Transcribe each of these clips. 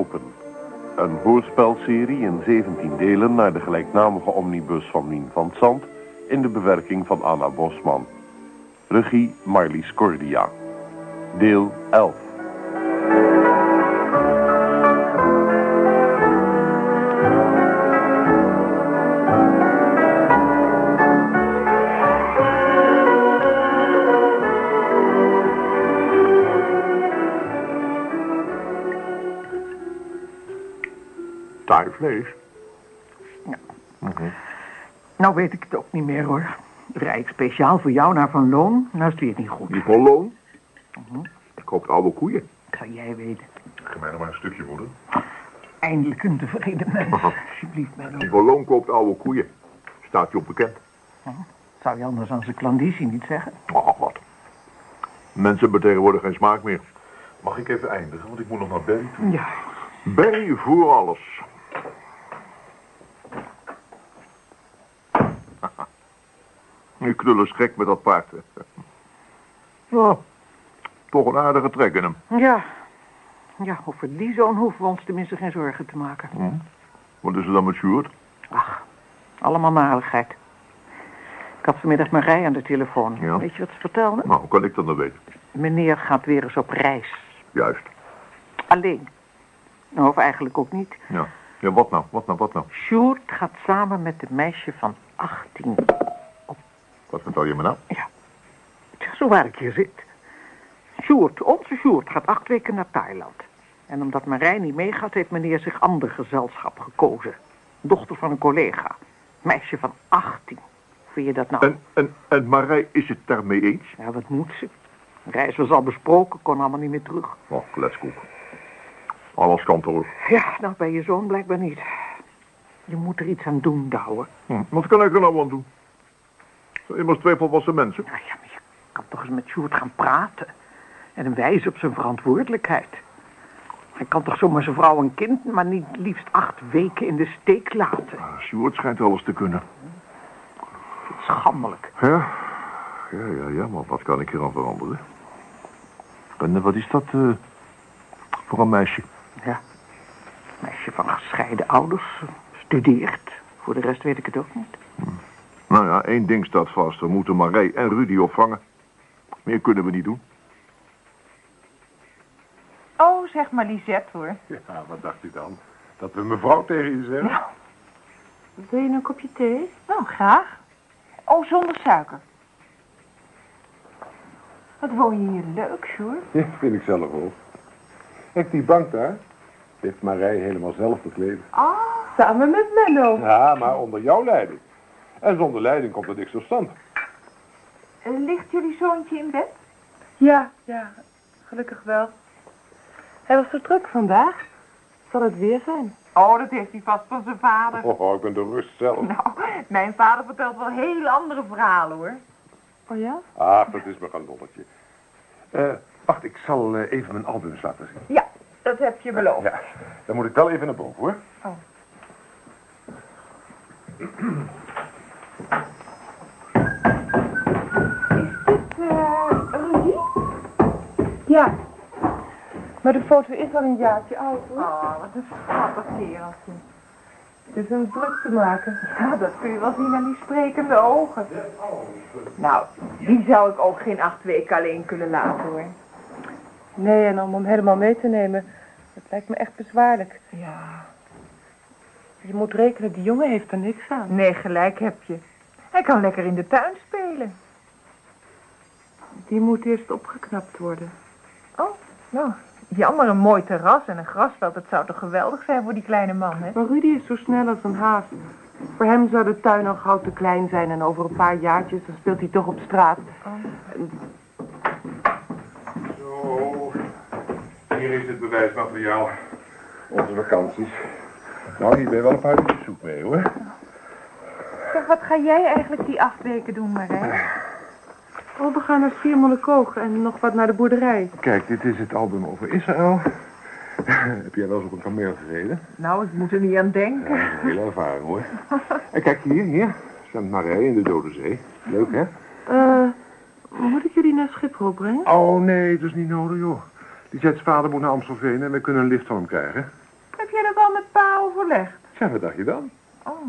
open. Een hoorspelserie in 17 delen naar de gelijknamige omnibus van Mien van Zand... in de bewerking van Anna Bosman. Regie Marlies Cordia. Deel 11. Taai vlees. Nou weet ik het ook niet meer hoor. Rijd ik speciaal voor jou naar Van Loon, nou is het weer niet goed. Die van loon. Ik koop oude koeien. Dat zou jij weten. Geef mij nog maar een stukje, moeder. Eindelijk een tevreden mens. Alsjeblieft, mijn Die van loon koopt oude koeien. Staat je op bekend. Zou je anders aan zijn klandizie niet zeggen? Ach, wat. Mensen hebben tegenwoordig geen smaak meer. Mag ik even eindigen, want ik moet nog naar Berry toe. Ja, Berry voor alles. Nu knullen is gek met dat paard. Nou, toch een aardige trek in hem. ja. Ja, over die zoon hoeven we ons tenminste geen zorgen te maken. Wat is er dan met Sjoerd? Ach, allemaal narigheid. Ik had vanmiddag Marij aan de telefoon. Ja. Weet je wat ze vertelde? Nou, hoe kan ik dat dan weten? Meneer gaat weer eens op reis. Juist. Alleen. Nou, of eigenlijk ook niet. Ja. Ja, wat nou? Wat nou? Wat nou? Sjoerd gaat samen met een meisje van 18. Wat vertel je me nou? Ja, zo waar ik hier zit. Sjoerd, onze Sjoerd, gaat acht weken naar Thailand. En omdat Marij niet meegaat, heeft meneer zich ander gezelschap gekozen. Dochter van een collega. Meisje van 18. Hoe vind je dat nou? En, en, en Marij is het daarmee eens? Ja, wat moet ze? De reis was al besproken, kon allemaal niet meer terug. Oh, kletskoek. Alles kan toch. Ja, nou, bij je zoon blijkbaar niet. Je moet er iets aan doen, Douwe. Hm. Wat kan ik er nou aan doen? Immers twee volwassen mensen. Nou ja, maar je kan toch eens met Sjoerd gaan praten. En hem wijzen op zijn verantwoordelijkheid. Hij kan toch zomaar zijn vrouw en kind, maar niet liefst acht weken in de steek laten. Ah, Sjoerd schijnt alles te kunnen. Schandelijk. Ja, ja, ja, ja, maar wat kan ik hier aan veranderen? En wat is dat eh, voor een meisje? Ja. Meisje van gescheiden ouders, studeert. Voor de rest weet ik het ook niet. Nou ja, één ding staat vast. We moeten Marij en Rudy opvangen. Meer kunnen we niet doen. Oh, zeg maar Lisette hoor. Ja, wat dacht u dan? Dat we mevrouw tegen je zeggen? Nou. Wil je een kopje thee? Nou, graag. Oh, zonder suiker. Wat woon je hier leuk, Sjoerd. Ja, vind ik zelf ook. Kijk, die bank daar. Heeft Marij helemaal zelf bekleed. Ah, samen met Menno. Ja, maar onder jouw leiding. En zonder leiding komt er niks tot stand. Ligt jullie zoontje in bed? Ja, ja, gelukkig wel. Hij was zo druk vandaag. Zal het weer zijn? Oh, dat heeft hij vast van zijn vader. Oh, ik ben de rust zelf. Nou, mijn vader vertelt wel heel andere verhalen, hoor. Oh ja? Ach, dat is me een dolletje. Eh, wacht, ik zal eh, even mijn albums laten zien. Ja, dat heb je beloofd. Ja, dan moet ik wel even naar boven, hoor. Is dit, eh, Rudy? Ja. Maar de foto is al een jaartje oud, hoor. Oh, wat een schattig kereltje. Het is een druk te maken. Ja, dat kun je wel zien aan die sprekende ogen. Nou, die zou ik ook geen acht weken alleen kunnen laten, hoor. Nee, en om hem helemaal mee te nemen, dat lijkt me echt bezwaarlijk. Ja. Je moet rekenen, die jongen heeft er niks aan. Nee, gelijk heb je. Hij kan lekker in de tuin spelen. Die moet eerst opgeknapt worden. Oh, nou, jammer een mooi terras en een grasveld. Dat zou toch geweldig zijn voor die kleine man, hè? Maar Rudy is zo snel als een haas. Voor hem zou de tuin al gauw te klein zijn en over een paar jaartjes dan speelt hij toch op straat. En Zo, hier is het bewijsmateriaal. Onze vakanties. Nou, hier ben je wel een paar uurtjes zoek mee, hoor. Zeg, wat ga jij eigenlijk die acht weken doen, Marij? Oh, we gaan naar Schiermonnikoog en nog wat naar de boerderij. Kijk, dit is het album over Israël. Heb jij wel eens op een kameel gereden? Nou, ik moet er niet aan denken. Ja, dat is een hele ervaring, hoor. En kijk hier, hier. St. Marij in de Dode Zee. Leuk, hè? Eh, moet ik jullie naar Schiphol brengen? Oh, nee, dat is niet nodig, joh. Die Jets vader moet naar Amstelveen en we kunnen een lift van hem krijgen. Heb jij dat al met pa overlegd? Ja, wat dacht je dan? Oh.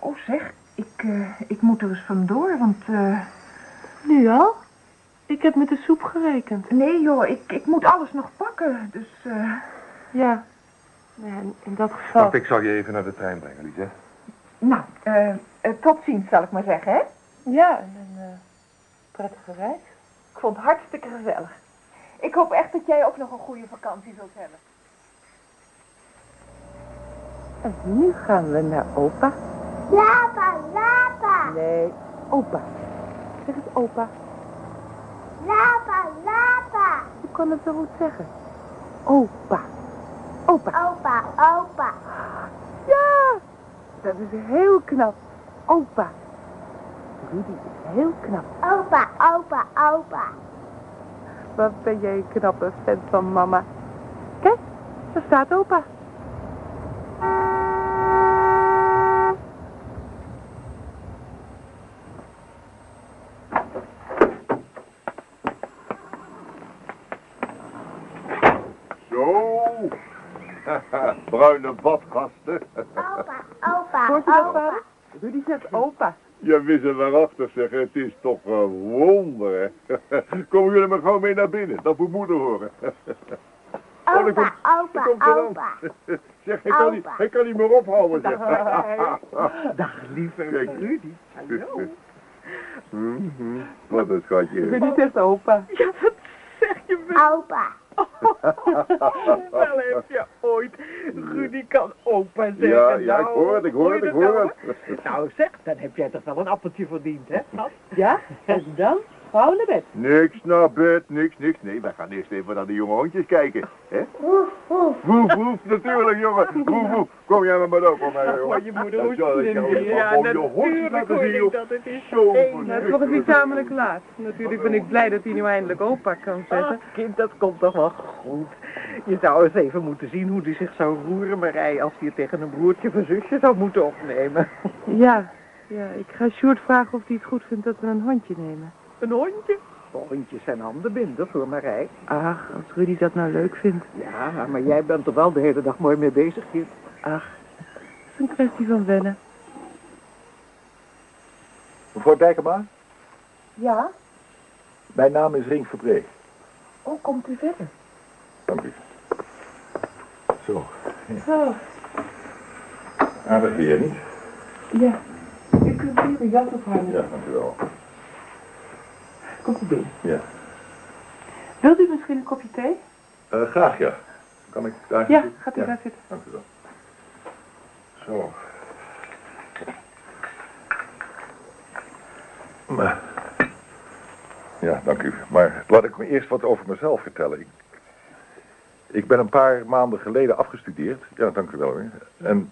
Oh zeg, ik, eh, ik moet er eens vandoor, want... eh, Nu al? Ik heb met de soep gerekend. Nee joh, ik, ik moet alles nog pakken, dus... eh, Ja. ja in, dat geval... Wacht, ik zal je even naar de trein brengen, Lies, Nou, tot ziens zal ik maar zeggen, hè? Ja, en een eh, prettige reis. Ik vond het hartstikke gezellig. Ik hoop echt dat jij ook nog een goede vakantie zult hebben. En nu gaan we naar opa. Lapa, lapa, Nee, opa. Zeg eens opa. lapa, lapa. Je kan het zo goed zeggen. Opa. Opa. Opa, opa. Ja! Dat is heel knap. Opa. Rudy is heel knap. Opa, opa, opa. Wat ben jij een knappe vent van mama. Kijk, daar staat opa. Zo. Bruine badgasten. Opa, opa, Hoort u dat, opa. vader? Rudy zegt opa. Je wist het waarachtig zeggen. Het is toch een wonder, hè? Komen jullie maar gewoon mee naar binnen. Dat moet moeder horen. Oh, Opa, komt- daar komt dan. opa, Zeg, hij kan, niet, hij kan niet meer ophouden, zeg. Dag, lieve Kijk. Rudy. Hallo. Mhm. Wat een schatje. Rudy zegt opa. Ja, wat zeg je wel? opa. Wel heb je ooit. Rudy kan opa zeggen. Ja, ja, ik Nou, hoor het, ik hoor het, ik hoor nou? het. Nou zeg, dan heb jij toch wel een appeltje verdiend, hè, schat? Ja, en dan gauw naar bed. Niks naar bed, niks, niks. Nee, wij gaan eerst even naar de jonge hondjes kijken. hè? Woef, woef. Woef, woef, natuurlijk, jongen. Woef, woef. Kom jij maar maar op voor mij, jongen. Voor je moeder hoesten. Ja, even om je hondjes natuurlijk laten hoor zien, ik joh. dat het is. Zo het was niet tamelijk laat. Natuurlijk ben ik blij dat hij nu eindelijk opa kan. Ach, kind, dat komt toch wel goed. Je zou eens even moeten zien hoe hij zich zou roeren, Marij, als hij het tegen een broertje of een zusje zou moeten opnemen. Ja, ja, ik ga Sjoerd vragen of hij het goed vindt dat we een hondje nemen. Een hondje? Hondjes zijn handenbinders hoor, Marij. Ach, als Rudy dat nou leuk vindt. Ja, maar jij bent er wel de hele dag mooi mee bezig, kind. Ach, het is een kwestie van wennen. Mevrouw Dijkema, Ja? mijn naam is Rink Verbree. Oh, komt u verder. Dank u. Zo, Zo, aardig weer, niet? ja. U kunt hier een jas ophangen. Ja, dank u wel. Komt u binnen. Ja. Wilt u misschien een kopje thee? Eh, graag, ja. Kan ik daar Ja, zitten? gaat u daar zitten. Dank u wel. Zo. Maar, ja, dank u. Maar laat ik me eerst wat over mezelf vertellen. Ik, ik ben een paar maanden geleden afgestudeerd. Ja, dank u wel hoor. En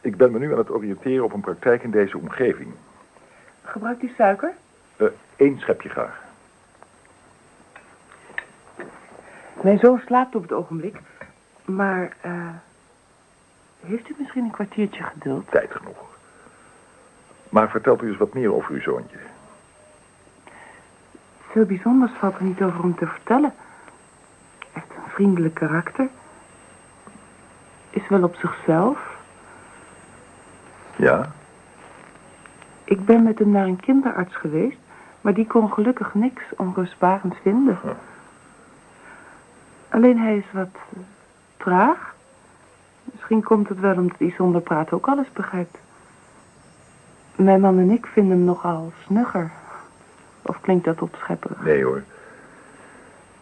ik ben me nu aan het oriënteren op een praktijk in deze omgeving. Gebruikt u suiker? Eén schepje graag. Mijn zoon slaapt op het ogenblik. Maar, eh... heeft u misschien een kwartiertje geduld? Tijd genoeg. Maar vertelt u eens wat meer over uw zoontje. Veel bijzonders valt er niet over om te vertellen. Heeft een vriendelijk karakter. Is wel op zichzelf. Ja? Ik ben met hem naar een kinderarts geweest, maar die kon gelukkig niks onrustbarend vinden. Huh. Alleen hij is wat eh, traag. Misschien komt het wel omdat hij zonder praten ook alles begrijpt. Mijn man en ik vinden hem nogal snugger. Of klinkt dat opschepperig? Nee hoor.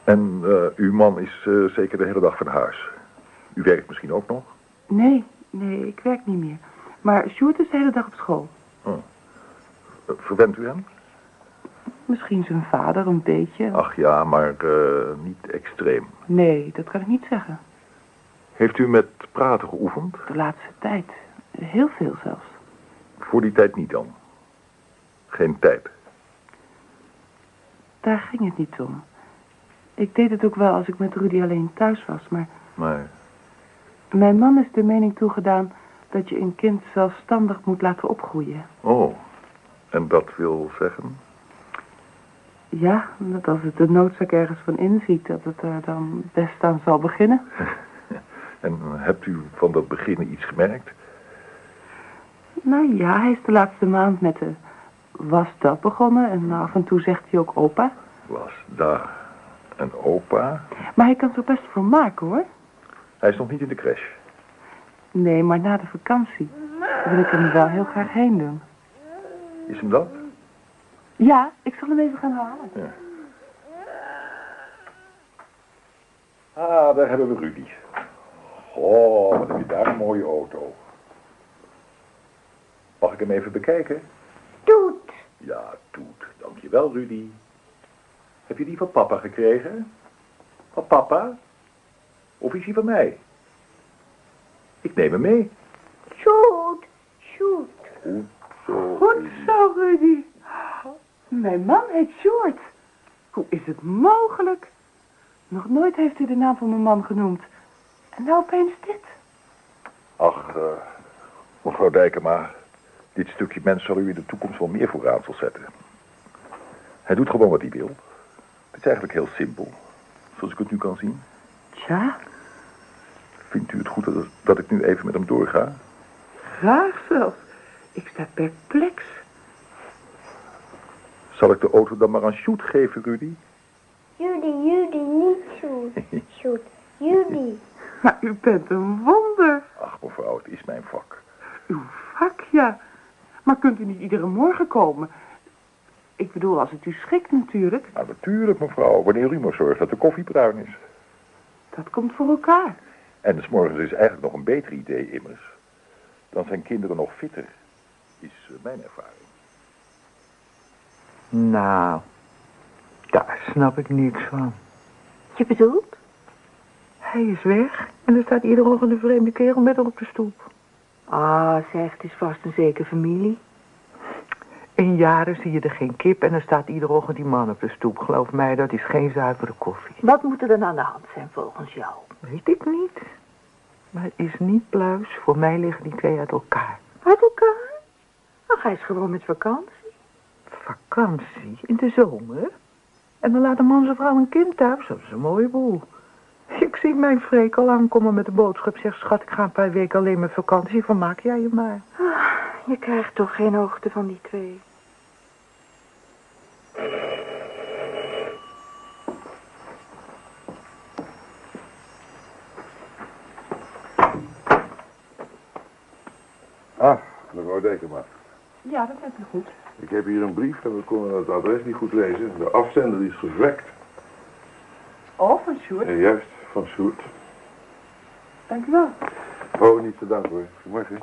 En eh, uw man is eh, zeker de hele dag van huis. U werkt misschien ook nog? Nee, nee, ik werk niet meer. Maar Sjoerd is de hele dag op school. Eh, verwendt u hem? Misschien zijn vader een beetje. Ach ja, maar eh, niet extreem. Nee, dat kan ik niet zeggen. Heeft u met praten geoefend? De laatste tijd. Heel veel zelfs. Voor die tijd niet dan? Geen tijd. Daar ging het niet om. Ik deed het ook wel als ik met Rudy alleen thuis was, maar Maar mijn man is de mening toegedaan dat je een kind zelfstandig moet laten opgroeien. Oh, en dat wil zeggen? Ja, dat als het de noodzaak ergens van inziet, dat het er dan best aan zal beginnen. En hebt u van dat beginnen iets gemerkt? Nou ja, hij is de laatste maand met de was dat begonnen en af en toe zegt hij ook opa. Was daar een opa? Maar hij kan zo best voor maken hoor. Hij is nog niet in de crash. Nee, maar na de vakantie wil ik hem wel heel graag heen doen. Is hem dat? Ja, ik zal hem even gaan halen. Ah, daar hebben we Rudy. Oh, wat heb je daar een mooie auto. Mag ik hem even bekijken? Toet. Ja, toet. Dankjewel, Rudy. Heb je die van papa gekregen? Van papa? Of is die van mij? Ik neem hem mee. Shoot. Shoot. Goed zo. Goed zo, Rudy. Mijn man heet Sjoerd. Hoe is het mogelijk? Nog nooit heeft u de naam van mijn man genoemd. En nou opeens dit. Ach, eh, mevrouw Dijkema, dit stukje mens zal u in de toekomst wel meer voor raadsel zetten. Hij doet gewoon wat hij wil. Het is eigenlijk heel simpel, zoals ik het nu kan zien. Tja, Vindt u het goed dat, dat ik nu even met hem doorga? graag zelfs. Ik sta perplex. Zal ik de auto dan maar aan Sjoerd geven, Rudy? Judy, Judy, niet shoot. Shoot. Judy. Maar u bent een wonder. Ach, mevrouw, het is mijn vak. Uw vak, ja. Maar kunt u niet iedere morgen komen? Ik bedoel, als het u schikt natuurlijk. Nou, natuurlijk, mevrouw, wanneer u maar zorgt dat de koffie bruin is. Dat komt voor elkaar. En 's morgens is eigenlijk nog een beter idee, immers. Dan zijn kinderen nog fitter, is eh, mijn ervaring. Nou, daar snap ik niets van. Je bedoelt? Hij is weg en er staat iedere ochtend een vreemde kerel met hem op de stoep. Ah, zeg, het is vast een zeker familie. In jaren zie je er geen kip en er staat iedere ochtend die man op de stoep. Geloof mij, dat is geen zuivere koffie. Wat moet er dan aan de hand zijn volgens jou? Weet ik niet. Maar het is niet pluis. Voor mij liggen die twee uit elkaar. Uit elkaar? Ach, hij is gewoon met vakantie. Vakantie in de zomer. En dan laat een man zijn vrouw en kind thuis. Dat is een mooie boel. Ik zie mijn freek al aankomen met de boodschap. Zeg, schat, ik ga een paar weken alleen met vakantie. Vermaak jij je maar. Je krijgt toch geen hoogte van die twee. Ah, mevrouw Dekema. Ja, dat bent u goed. Ik heb hier een brief en we konden het adres niet goed lezen. De afzender is gezwekt. Oh, van Sjoerd. En juist, van Sjoerd. Dank u wel. Oh, niet te danken hoor. Goedemorgen.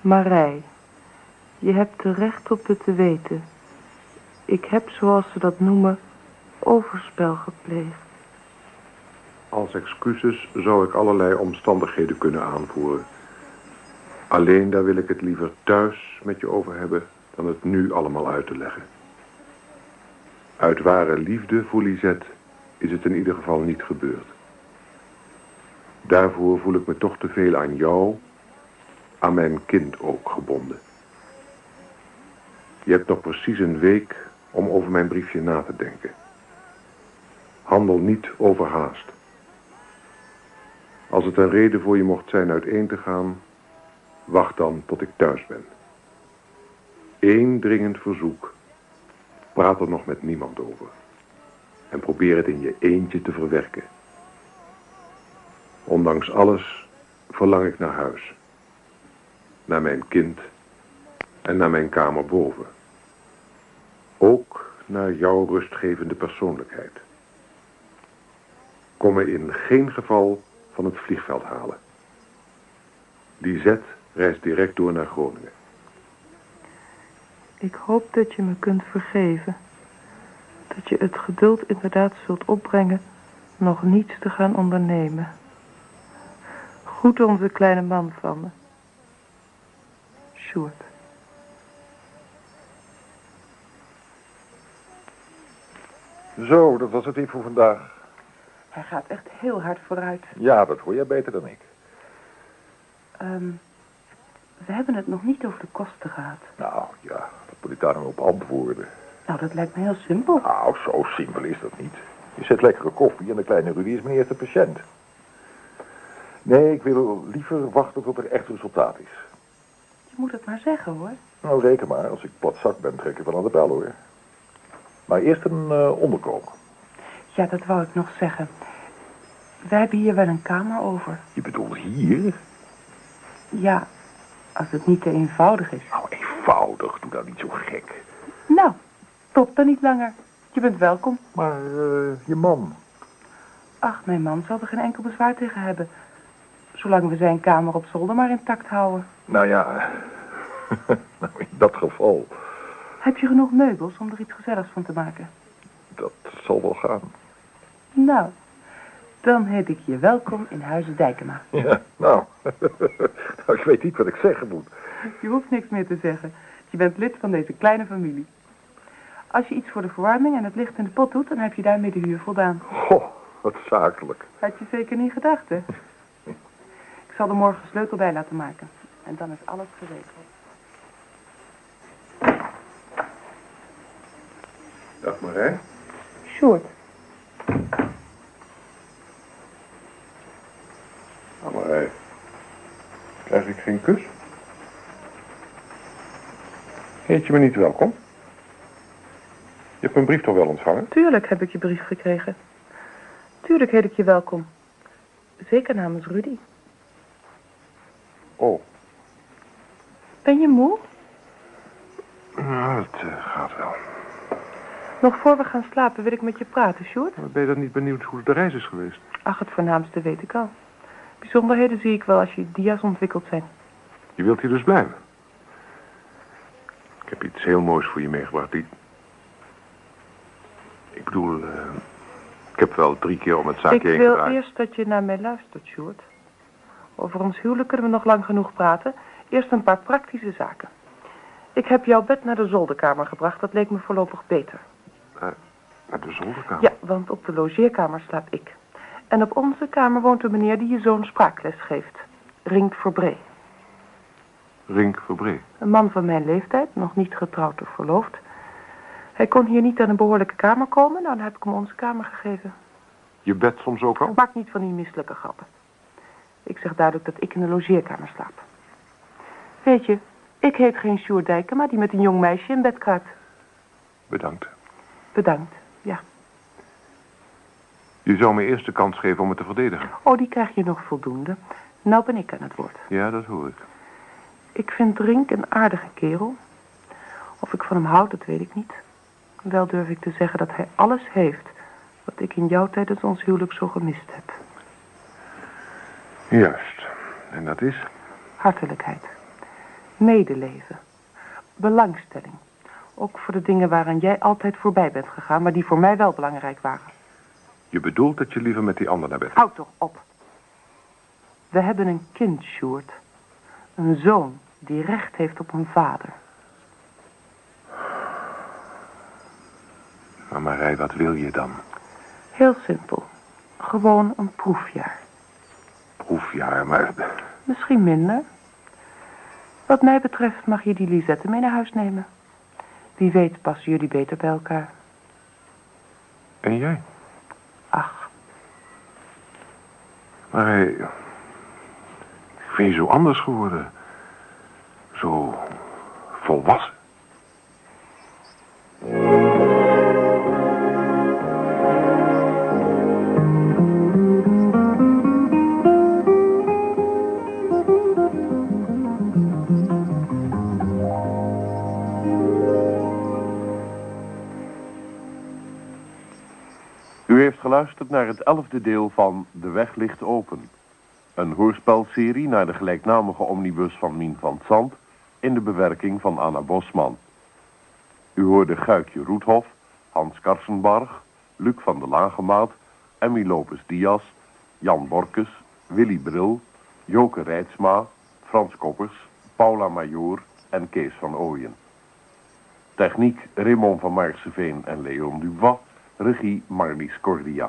Marij, je hebt er recht op het te weten. Ik heb, zoals ze dat noemen, overspel gepleegd. Als excuses zou ik allerlei omstandigheden kunnen aanvoeren. Alleen daar wil ik het liever thuis met je over hebben dan het nu allemaal uit te leggen. Uit ware liefde voor Lisette is het in ieder geval niet gebeurd. Daarvoor voel ik me toch te veel aan jou, aan mijn kind ook gebonden. Je hebt nog precies een week om over mijn briefje na te denken. Handel niet overhaast. Als het een reden voor je mocht zijn uiteen te gaan, wacht dan tot ik thuis ben. Eén dringend verzoek. Praat er nog met niemand over. En probeer het in je eentje te verwerken. Ondanks alles verlang ik naar huis. Naar mijn kind en naar mijn kamer boven. Naar jouw rustgevende persoonlijkheid. Kom me in geen geval van het vliegveld halen. Lisette reist direct door naar Groningen. Ik hoop dat je me kunt vergeven. Dat je het geduld inderdaad zult opbrengen nog niets te gaan ondernemen. Goed onze kleine man van me. Sjoerd. Zo, dat was het weer voor vandaag. Hij gaat echt heel hard vooruit. Ja, dat hoor jij beter dan ik. Ehm, we hebben het nog niet over de kosten gehad. Nou, ja, wat moet ik daar nou op antwoorden? Nou, dat lijkt me heel simpel. Nou, zo simpel is dat niet. Je zet lekkere koffie en de kleine Rudy is mijn eerste patiënt. Nee, ik wil liever wachten tot er echt resultaat is. Je moet het maar zeggen, hoor. Nou, reken maar. Als ik platzak ben, trek ik wel aan de bel, hoor. Maar eerst een eh, onderkomen. Ja, dat wou ik nog zeggen. Wij hebben hier wel een kamer over. Je bedoelt hier? Ja, als het niet te eenvoudig is. Nou, eenvoudig. Doe dat niet zo gek. Nou, top dan niet langer. Je bent welkom. Maar eh, je man? Ach, mijn man zal er geen enkel bezwaar tegen hebben. Zolang we zijn kamer op zolder maar intact houden. Nou ja, nou, in dat geval, Heb je genoeg meubels om er iets gezelligs van te maken? dat zal wel gaan. Nou, dan heet ik je welkom in Huizen Dijkema. Ja, nou, nou, ik weet niet wat ik zeggen moet. Je hoeft niks meer te zeggen. Je bent lid van deze kleine familie. Als je iets voor de verwarming en het licht in de pot doet, dan heb je daarmee de huur voldaan. Goh, wat zakelijk. Had je zeker niet gedacht, hè? Ik zal er morgen sleutel bij laten maken. En dan is alles geregeld. Dag Marij. Sjoerd, Nou Marij. Krijg ik geen kus? Heet je me niet welkom? Je hebt mijn brief toch wel ontvangen? tuurlijk heb ik je brief gekregen. Tuurlijk heet ik je welkom. Zeker namens Rudy. Oh. Ben je moe? Nou, het eh, gaat wel. Nog voor we gaan slapen wil ik met je praten, Sjoerd. Maar ben je dan niet benieuwd hoe de reis is geweest? Ach, het voornaamste weet ik al. Bijzonderheden zie ik wel als je dia's ontwikkeld zijn. Je wilt hier dus blijven? Ik heb iets heel moois voor je meegebracht. Die... Ik bedoel, eh, ik heb wel drie keer om het ik zaakje heen wil gedraaid. eerst dat je naar mij luistert, Sjoerd. Over ons huwelijk kunnen we nog lang genoeg praten. Eerst een paar praktische zaken. Ik heb jouw bed naar de zolderkamer gebracht. Dat leek me voorlopig beter. Naar de zolderkamer? Ja, want op de logeerkamer slaap ik. En op onze kamer woont een meneer die je zoon spraakles geeft. Rink Verbree. Rink Verbree. Een man van mijn leeftijd, nog niet getrouwd of verloofd. Hij kon hier niet aan een behoorlijke kamer komen, nou dan heb ik hem onze kamer gegeven. Je bed soms ook al? Maak niet van die misselijke grappen. Ik zeg duidelijk dat ik in de logeerkamer slaap. Weet je, ik heet geen Sjoerd Dijkema die met een jong meisje in bed kruipt. Bedankt. Bedankt, ja. Je zou me eerst de kans geven om het te verdedigen. Oh, die krijg je nog voldoende. Nou ben ik aan het woord. Ja, dat hoor ik. Ik vind Rink een aardige kerel. Of ik van hem houd, dat weet ik niet. Wel durf ik te zeggen dat hij alles heeft... wat ik in jou tijdens ons huwelijk zo gemist heb. Juist. En dat is? Hartelijkheid. Medeleven. Belangstelling. Ook voor de dingen waaraan jij altijd voorbij bent gegaan... maar die voor mij wel belangrijk waren. Je bedoelt dat je liever met die ander naar bed gaat. Houd toch op. We hebben een kind, Sjoerd. Een zoon die recht heeft op een vader. Maar Marij, wat wil je dan? Heel simpel. Gewoon een proefjaar. Proefjaar, maar... Misschien minder. Wat mij betreft mag je die Lisette mee naar huis nemen. Wie weet passen jullie beter bij elkaar. En jij? Ach, Marij... Ik vind je zo anders geworden. Zo... volwassen. Geluisterd naar het elfde deel van De Weg ligt open. Een hoorspelserie naar de gelijknamige omnibus van Mien van Zand... in de bewerking van Anna Bosman. U hoorde Guikje Roethof, Hans Karsenbarg, Luc van der Lagemaat... Emmy Lopes Diaz, Jan Borkes, Willy Bril... Joke Rijtsma, Frans Koppers, Paula Majoor en Kees van Ooyen. Techniek Raymond van Maarseveen en Leon Dubois... Regie Marlies Cordia.